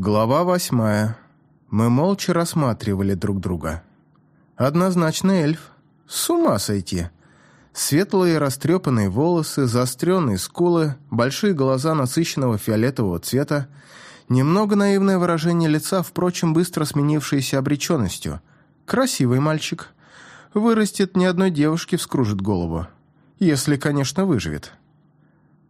Глава восьмая. Мы молча рассматривали друг друга. Однозначно эльф. С ума сойти. Светлые растрепанные волосы, заостренные скулы, большие глаза насыщенного фиолетового цвета, немного наивное выражение лица, впрочем, быстро сменившееся обреченностью. Красивый мальчик. Вырастет, ни одной девушке вскружит голову. Если, конечно, выживет.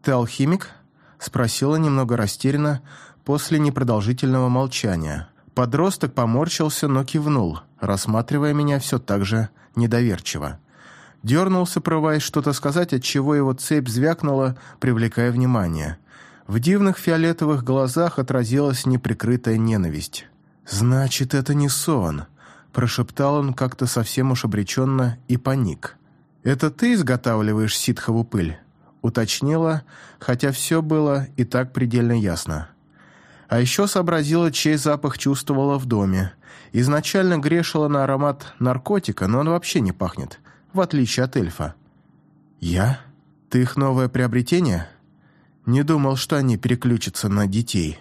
«Ты алхимик?» — спросила немного растерянно после непродолжительного молчания. Подросток поморщился, но кивнул, рассматривая меня все так же недоверчиво. Дернулся, прорываясь что-то сказать, отчего его цепь звякнула, привлекая внимание. В дивных фиолетовых глазах отразилась неприкрытая ненависть. «Значит, это не сон», — прошептал он как-то совсем уж обреченно и паник. «Это ты изготавливаешь ситхову пыль?» — уточнила, хотя все было и так предельно ясно. А еще сообразила, чей запах чувствовала в доме. Изначально грешила на аромат наркотика, но он вообще не пахнет, в отличие от эльфа. «Я? Ты их новое приобретение?» Не думал, что они переключатся на детей.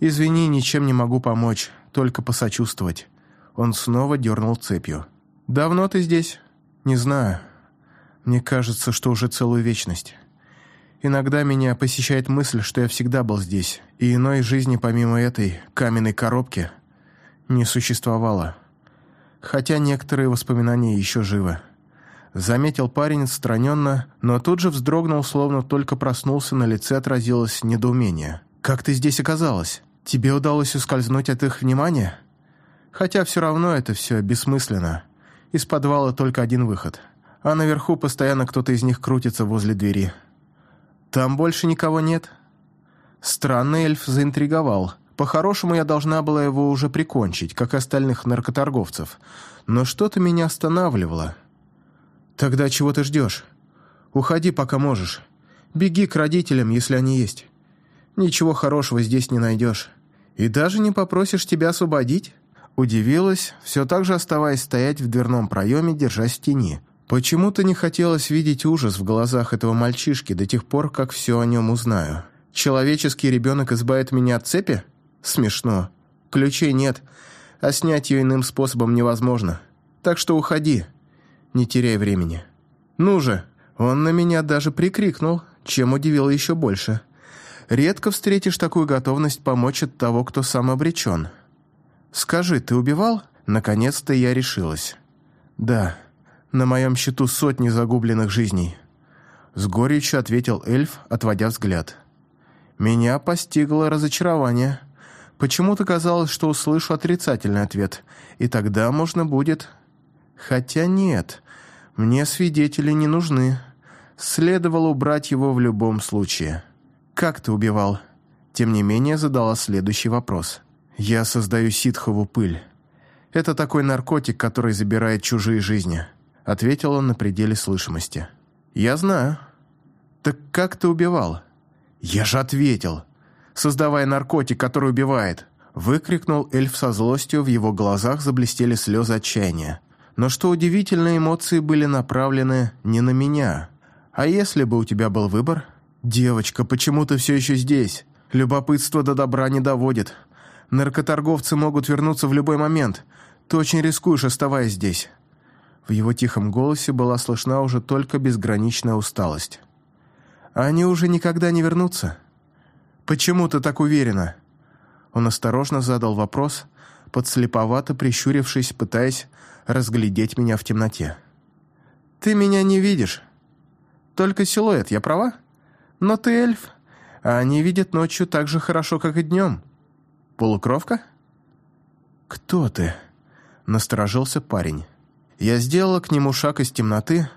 «Извини, ничем не могу помочь, только посочувствовать». Он снова дернул цепью. «Давно ты здесь?» «Не знаю. Мне кажется, что уже целую вечность». Иногда меня посещает мысль, что я всегда был здесь, и иной жизни помимо этой каменной коробки не существовало. Хотя некоторые воспоминания еще живы. Заметил парень отстраненно, но тут же вздрогнул, словно только проснулся, на лице отразилось недоумение. «Как ты здесь оказалась? Тебе удалось ускользнуть от их внимания?» Хотя все равно это все бессмысленно. Из подвала только один выход. А наверху постоянно кто-то из них крутится возле двери. «Там больше никого нет?» Странный эльф заинтриговал. По-хорошему, я должна была его уже прикончить, как остальных наркоторговцев. Но что-то меня останавливало. «Тогда чего ты ждешь? Уходи, пока можешь. Беги к родителям, если они есть. Ничего хорошего здесь не найдешь. И даже не попросишь тебя освободить?» Удивилась, все так же оставаясь стоять в дверном проеме, держась в тени. Почему-то не хотелось видеть ужас в глазах этого мальчишки до тех пор, как все о нем узнаю. Человеческий ребенок избавит меня от цепи? Смешно. Ключей нет, а снять ее иным способом невозможно. Так что уходи, не теряй времени. Ну же, он на меня даже прикрикнул, чем удивил еще больше. Редко встретишь такую готовность помочь от того, кто сам обречен. «Скажи, ты убивал?» Наконец-то я решилась. «Да». На моем счету сотни загубленных жизней. С горечью ответил эльф, отводя взгляд. Меня постигло разочарование. Почему-то казалось, что услышу отрицательный ответ, и тогда можно будет... Хотя нет, мне свидетели не нужны. Следовало убрать его в любом случае. «Как ты убивал?» Тем не менее, задала следующий вопрос. «Я создаю ситхову пыль. Это такой наркотик, который забирает чужие жизни ответил он на пределе слышимости. «Я знаю». «Так как ты убивал?» «Я же ответил. Создавая наркотик, который убивает». Выкрикнул эльф со злостью, в его глазах заблестели слезы отчаяния. Но что удивительно, эмоции были направлены не на меня. «А если бы у тебя был выбор?» «Девочка, почему ты все еще здесь? Любопытство до добра не доводит. Наркоторговцы могут вернуться в любой момент. Ты очень рискуешь, оставаясь здесь». В его тихом голосе была слышна уже только безграничная усталость. «Они уже никогда не вернутся?» «Почему ты так уверена?» Он осторожно задал вопрос, подслеповато прищурившись, пытаясь разглядеть меня в темноте. «Ты меня не видишь. Только силуэт, я права? Но ты эльф, а они видят ночью так же хорошо, как и днем. Полукровка?» «Кто ты?» — насторожился парень. Я сделала к нему шаг из темноты.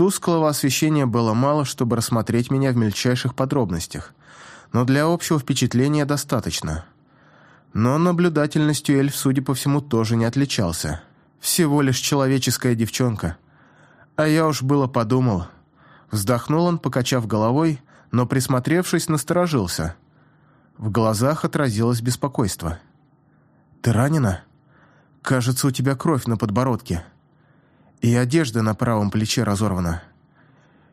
Тусклого освещения было мало, чтобы рассмотреть меня в мельчайших подробностях, но для общего впечатления достаточно. Но наблюдательностью эльф, судя по всему, тоже не отличался. Всего лишь человеческая девчонка. А я уж было подумал. Вздохнул он, покачав головой, но, присмотревшись, насторожился. В глазах отразилось беспокойство. «Ты ранена? Кажется, у тебя кровь на подбородке» и одежда на правом плече разорвана.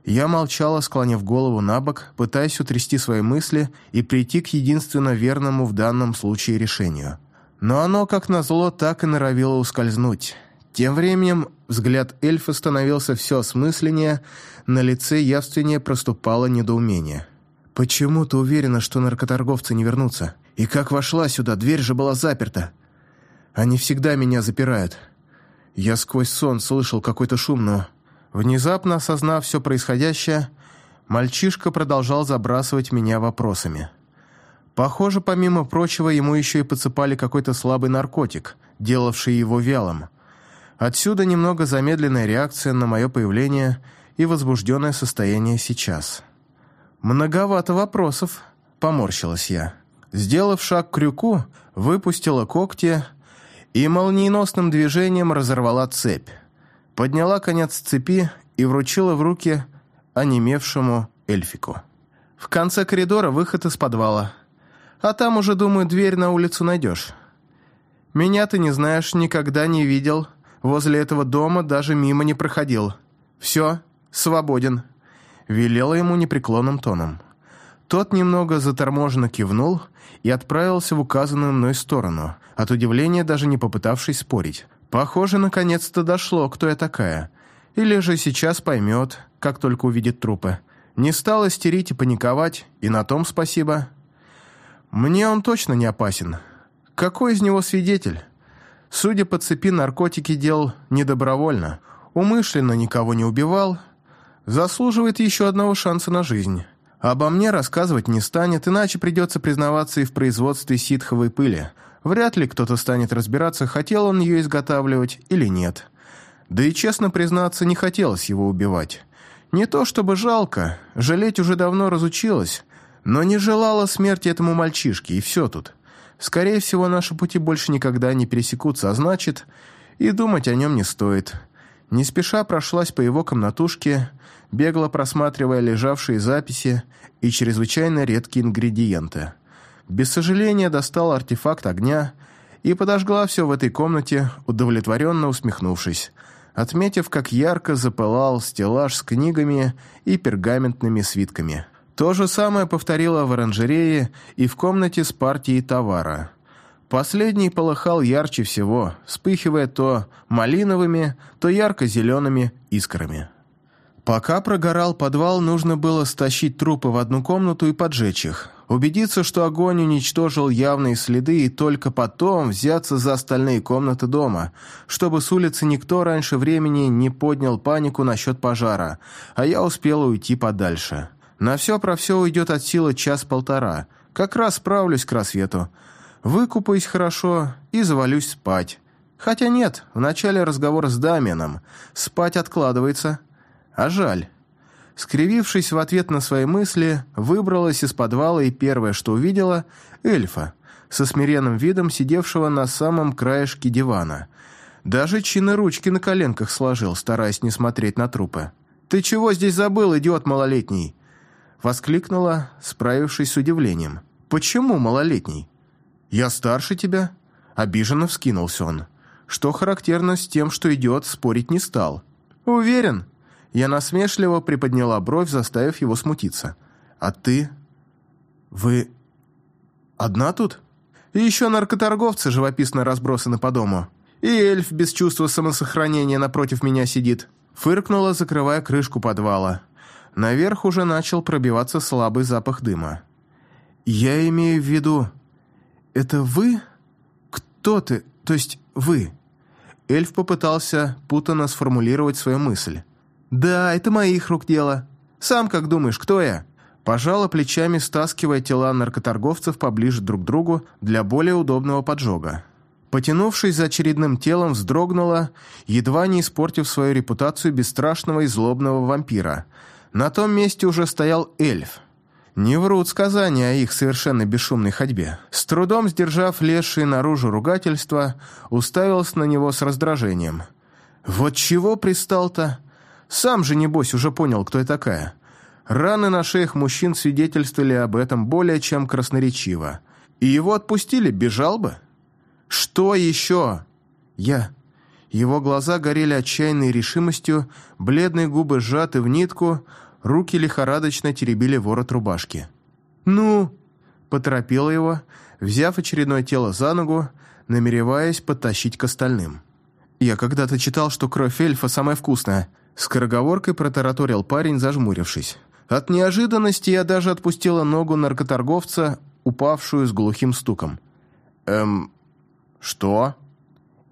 Я молчала, склонив голову на бок, пытаясь утрясти свои мысли и прийти к единственно верному в данном случае решению. Но оно, как назло, так и норовило ускользнуть. Тем временем взгляд эльфа становился все осмысленнее, на лице явственнее проступало недоумение. «Почему ты уверена, что наркоторговцы не вернутся? И как вошла сюда? Дверь же была заперта. Они всегда меня запирают. Я сквозь сон слышал какой-то шум, но...» Внезапно осознав все происходящее, мальчишка продолжал забрасывать меня вопросами. Похоже, помимо прочего, ему еще и подсыпали какой-то слабый наркотик, делавший его вялым. Отсюда немного замедленная реакция на мое появление и возбужденное состояние сейчас. «Многовато вопросов», — поморщилась я. Сделав шаг к крюку, выпустила когти и молниеносным движением разорвала цепь. Подняла конец цепи и вручила в руки онемевшему эльфику. В конце коридора выход из подвала — а там уже, думаю, дверь на улицу найдешь. Меня ты не знаешь, никогда не видел. Возле этого дома даже мимо не проходил. Все, свободен», — велела ему непреклонным тоном. Тот немного заторможенно кивнул и отправился в указанную мной сторону, от удивления даже не попытавшись спорить. Похоже, наконец-то дошло, кто я такая. Или же сейчас поймет, как только увидит трупы. Не стал истерить и паниковать, и на том спасибо. Мне он точно не опасен. Какой из него свидетель? Судя по цепи, наркотики делал недобровольно, умышленно никого не убивал, заслуживает еще одного шанса на жизнь. Обо мне рассказывать не станет, иначе придется признаваться и в производстве ситховой пыли. Вряд ли кто-то станет разбираться, хотел он ее изготавливать или нет. Да и, честно признаться, не хотелось его убивать. Не то чтобы жалко, жалеть уже давно разучилась, но не желала смерти этому мальчишке, и все тут. Скорее всего, наши пути больше никогда не пересекутся, а значит, и думать о нем не стоит. Не спеша прошлась по его комнатушке, бегло просматривая лежавшие записи и чрезвычайно редкие ингредиенты. Без сожаления достала артефакт огня и подожгла все в этой комнате, удовлетворенно усмехнувшись, отметив, как ярко запылал стеллаж с книгами и пергаментными свитками. То же самое повторила в оранжерее и в комнате с партией товара. Последний полыхал ярче всего, вспыхивая то малиновыми, то ярко-зелеными искрами. Пока прогорал подвал, нужно было стащить трупы в одну комнату и поджечь их, убедиться, что огонь уничтожил явные следы, и только потом взяться за остальные комнаты дома, чтобы с улицы никто раньше времени не поднял панику насчет пожара, а я успела уйти подальше. На все про все уйдет от силы час-полтора. Как раз справлюсь к рассвету. Выкупаюсь хорошо и завалюсь спать. Хотя нет, в начале разговора с Дамианом. Спать откладывается. А жаль. Скривившись в ответ на свои мысли, выбралась из подвала и первое, что увидела — эльфа, со смиренным видом сидевшего на самом краешке дивана. Даже чины ручки на коленках сложил, стараясь не смотреть на трупы. «Ты чего здесь забыл, идиот малолетний?» Воскликнула, справившись с удивлением. «Почему малолетний?» «Я старше тебя?» Обиженно вскинулся он. Что характерно с тем, что идет, спорить не стал. «Уверен?» Я насмешливо приподняла бровь, заставив его смутиться. «А ты?» «Вы... одна тут?» «И еще наркоторговцы живописно разбросаны по дому. И эльф без чувства самосохранения напротив меня сидит». Фыркнула, закрывая крышку подвала. Наверх уже начал пробиваться слабый запах дыма. «Я имею в виду... Это вы? Кто ты? То есть вы?» Эльф попытался путанно сформулировать свою мысль. «Да, это моих рук дело. Сам как думаешь, кто я?» Пожала плечами, стаскивая тела наркоторговцев поближе друг к другу для более удобного поджога. Потянувшись за очередным телом, вздрогнула, едва не испортив свою репутацию бесстрашного и злобного вампира – на том месте уже стоял эльф. Не врут сказания о их совершенно бесшумной ходьбе. С трудом сдержав лезшие наружу ругательства, уставился на него с раздражением. «Вот чего пристал-то? Сам же, небось, уже понял, кто я такая». Раны на шеях мужчин свидетельствовали об этом более чем красноречиво. И его отпустили, бежал бы. «Что еще?» «Я...» Его глаза горели отчаянной решимостью, бледные губы сжаты в нитку, Руки лихорадочно теребили ворот рубашки. «Ну?» – поторопила его, взяв очередное тело за ногу, намереваясь подтащить к остальным. «Я когда-то читал, что кровь эльфа самая вкусная», – скороговоркой протараторил парень, зажмурившись. От неожиданности я даже отпустила ногу наркоторговца, упавшую с глухим стуком. «Эм, что?»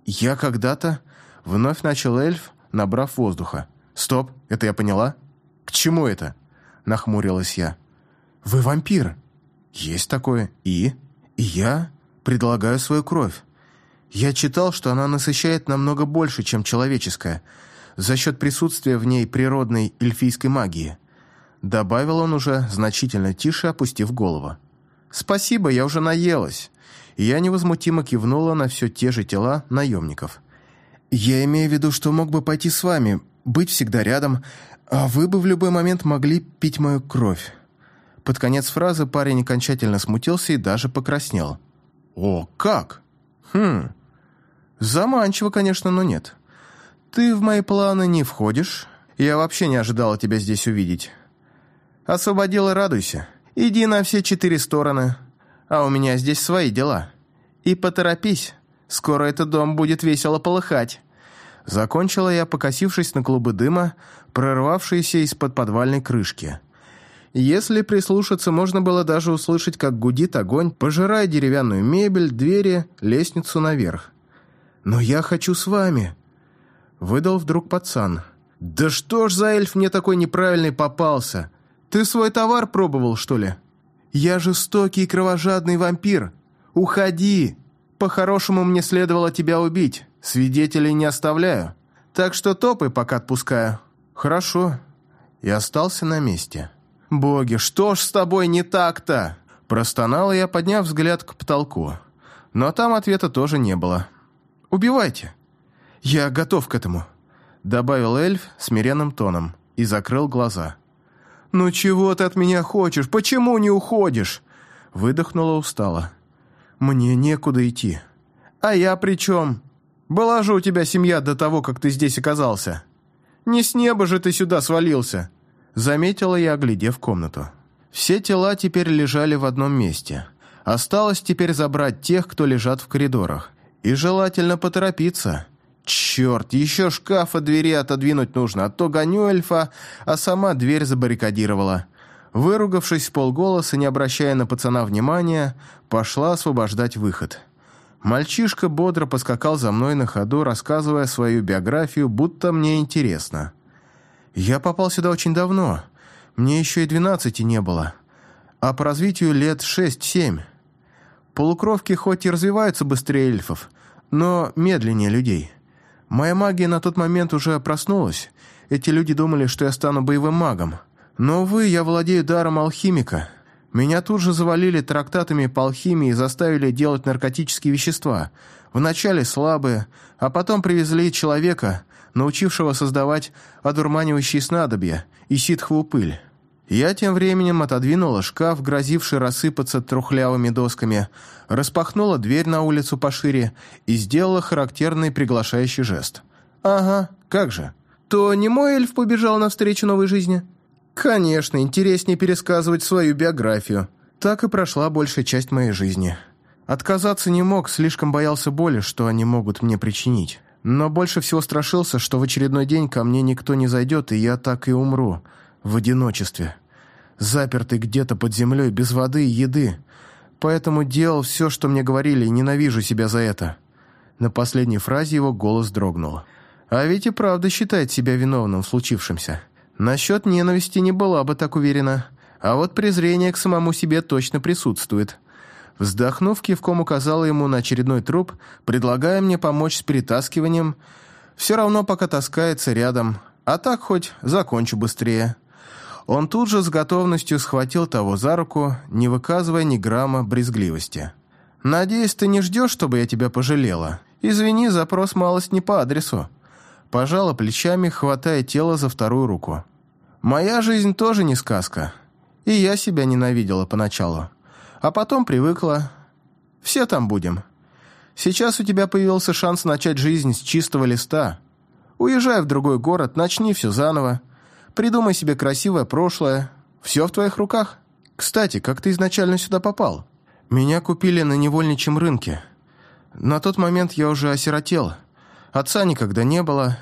«Я когда-то...» — вновь начал эльф, набрав воздуха. «Стоп, это я поняла?» «К чему это?» — нахмурилась я. «Вы вампир». «Есть такое. И?» «И я предлагаю свою кровь. Я читал, что она насыщает намного больше, чем человеческая, за счет присутствия в ней природной эльфийской магии». Добавил он уже значительно тише, опустив голову. «Спасибо, я уже наелась». Я невозмутимо кивнула на все те же тела наемников. «Я имею в виду, что мог бы пойти с вами, быть всегда рядом, а вы бы в любой момент могли пить мою кровь». Под конец фразы парень окончательно смутился и даже покраснел. «О, как? Хм. Заманчиво, конечно, но нет. Ты в мои планы не входишь. Я вообще не ожидала тебя здесь увидеть. Освободила, радуйся. Иди на все четыре стороны. А у меня здесь свои дела. И поторопись. Скоро этот дом будет весело полыхать». Закончила я, покосившись на клубы дыма, прорвавшиеся из-под подвальной крышки. Если прислушаться, можно было даже услышать, как гудит огонь, пожирая деревянную мебель, двери, лестницу наверх. «Но я хочу с вами», — выдал вдруг пацан. «Да что ж за эльф мне такой неправильный попался? Ты свой товар пробовал, что ли? Я жестокий и кровожадный вампир. Уходи! По-хорошему мне следовало тебя убить». Свидетелей не оставляю. Так что топай, пока отпускаю». «Хорошо». И остался на месте. «Боги, что ж с тобой не так-то?» Простонал я, подняв взгляд к потолку. Но там ответа тоже не было. «Убивайте. Я готов к этому», — добавил эльф смиренным тоном и закрыл глаза. «Ну чего ты от меня хочешь? Почему не уходишь?» Выдохнула устало. «Мне некуда идти». «А я при чем?» Была же у тебя семья до того, как ты здесь оказался. Не с неба же ты сюда свалился!» Заметила я, оглядев комнату. Все тела теперь лежали в одном месте. Осталось теперь забрать тех, кто лежат в коридорах. И желательно поторопиться. Черт, еще шкаф от двери отодвинуть нужно, а то гоню эльфа, а сама дверь забаррикадировала. Выругавшись полголоса, не обращая на пацана внимания, пошла освобождать выход. Мальчишка бодро поскакал за мной на ходу, рассказывая свою биографию, будто мне интересно. «Я попал сюда очень давно. Мне еще и двенадцати не было. А по развитию лет шесть-семь. Полукровки хоть и развиваются быстрее эльфов, но медленнее людей. Моя магия на тот момент уже проснулась. Эти люди думали, что я стану боевым магом. Но, увы, я владею даром алхимика». Меня тут же завалили трактатами по алхимии и заставили делать наркотические вещества. Вначале слабые, а потом привезли человека, научившего создавать одурманивающие снадобья и ситховую пыль. Я тем временем отодвинула шкаф, грозивший рассыпаться трухлявыми досками, распахнула дверь на улицу пошире и сделала характерный приглашающий жест. «Ага, как же. То не мой эльф побежал навстречу новой жизни?» Конечно, интереснее пересказывать свою биографию. Так и прошла большая часть моей жизни. Отказаться не мог, слишком боялся боли, что они могут мне причинить. Но больше всего страшился, что в очередной день ко мне никто не зайдет, и я так и умру. В одиночестве. Запертый где-то под землей, без воды и еды. Поэтому делал все, что мне говорили, и ненавижу себя за это. На последней фразе его голос дрогнул. А ведь и правда считает себя виновным в случившемся. Насчет ненависти не была бы так уверена, а вот презрение к самому себе точно присутствует. Вздохнув, кивком указала ему на очередной труп, предлагая мне помочь с перетаскиванием. Все равно пока таскается рядом, а так хоть закончу быстрее. Он тут же с готовностью схватил того за руку, не выказывая ни грамма брезгливости. «Надеюсь, ты не ждешь, чтобы я тебя пожалела? Извини, запрос малость не по адресу». Пожала плечами, хватая тело за вторую руку. «Моя жизнь тоже не сказка. И я себя ненавидела поначалу. А потом привыкла. Все там будем. Сейчас у тебя появился шанс начать жизнь с чистого листа. Уезжай в другой город, начни все заново. Придумай себе красивое прошлое. Все в твоих руках. Кстати, как ты изначально сюда попал? Меня купили на невольничьем рынке. На тот момент я уже осиротел. Отца никогда не было,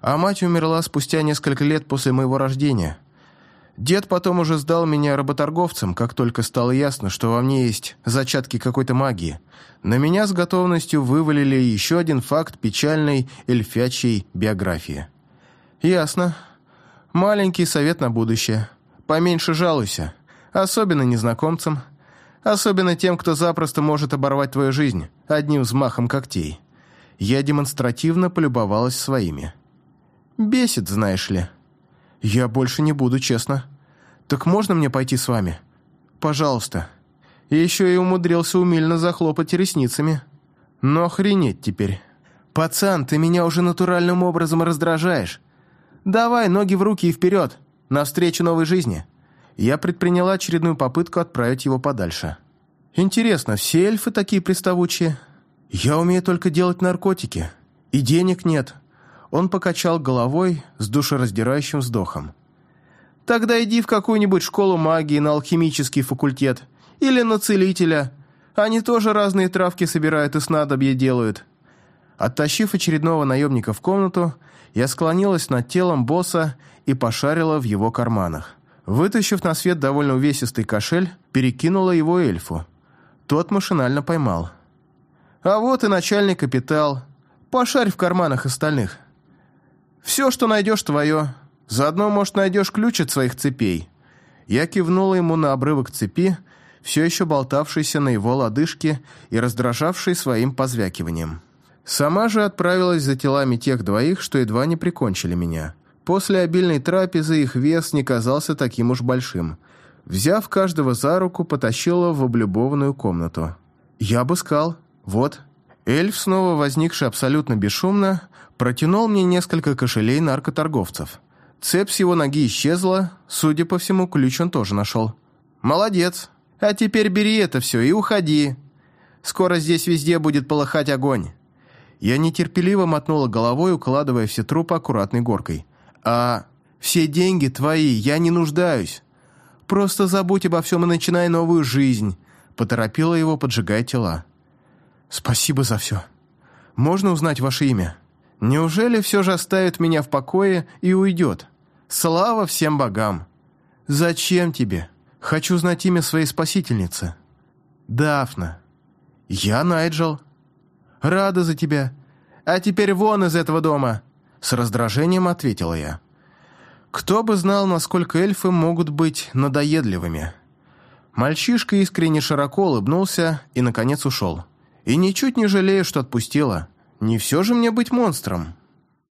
а мать умерла спустя несколько лет после моего рождения. Дед потом уже сдал меня работорговцам, как только стало ясно, что во мне есть зачатки какой-то магии. На меня с готовностью вывалили еще один факт печальной эльфячьей биографии. «Ясно. Маленький совет на будущее. Поменьше жалуйся. Особенно незнакомцам. Особенно тем, кто запросто может оборвать твою жизнь одним взмахом когтей». Я демонстративно полюбовалась своими. «Бесит, знаешь ли». «Я больше не буду, честно. Так можно мне пойти с вами? Пожалуйста». Еще и умудрился умильно захлопать ресницами. Но охренеть теперь. «Пацан, ты меня уже натуральным образом раздражаешь. Давай, ноги в руки и вперед, навстречу новой жизни». Я предприняла очередную попытку отправить его подальше. «Интересно, все эльфы такие приставучие?» «Я умею только делать наркотики. И денег нет. Он покачал головой с душераздирающим вздохом. «Тогда иди в какую-нибудь школу магии на алхимический факультет. Или на целителя. Они тоже разные травки собирают и снадобья делают». Оттащив очередного наемника в комнату, я склонилась над телом босса и пошарила в его карманах. Вытащив на свет довольно увесистый кошель, перекинула его эльфу. Тот машинально поймал. «А вот и начальный капитал. Пошарь в карманах остальных». «Все, что найдешь, твое. Заодно, может, найдешь ключ от своих цепей». Я кивнула ему на обрывок цепи, все еще болтавшийся на его лодыжке и раздражавший своим позвякиванием. Сама же отправилась за телами тех двоих, что едва не прикончили меня. После обильной трапезы их вес не казался таким уж большим. Взяв каждого за руку, потащила в облюбованную комнату. Я обыскал. Вот. Эльф, снова возникший абсолютно бесшумно, протянул мне несколько кошелей наркоторговцев. Цепь с его ноги исчезла, судя по всему, ключ он тоже нашел. «Молодец. А теперь бери это все и уходи. Скоро здесь везде будет полыхать огонь». Я нетерпеливо мотнула головой, укладывая все трупы аккуратной горкой. «А все деньги твои, я не нуждаюсь. Просто забудь обо всем и начинай новую жизнь», — поторопила его, поджигая тела. «Спасибо за все. Можно узнать ваше имя?» Неужели все же оставит меня в покое и уйдет? Слава всем богам! Зачем тебе? Хочу знать имя своей спасительницы. Дафна. Я Найджел. Рада за тебя. А теперь вон из этого дома. С раздражением ответила я. Кто бы знал, насколько эльфы могут быть надоедливыми. Мальчишка искренне широко улыбнулся и, наконец, ушел. И ничуть не жалею, что отпустила. Не все же мне быть монстром.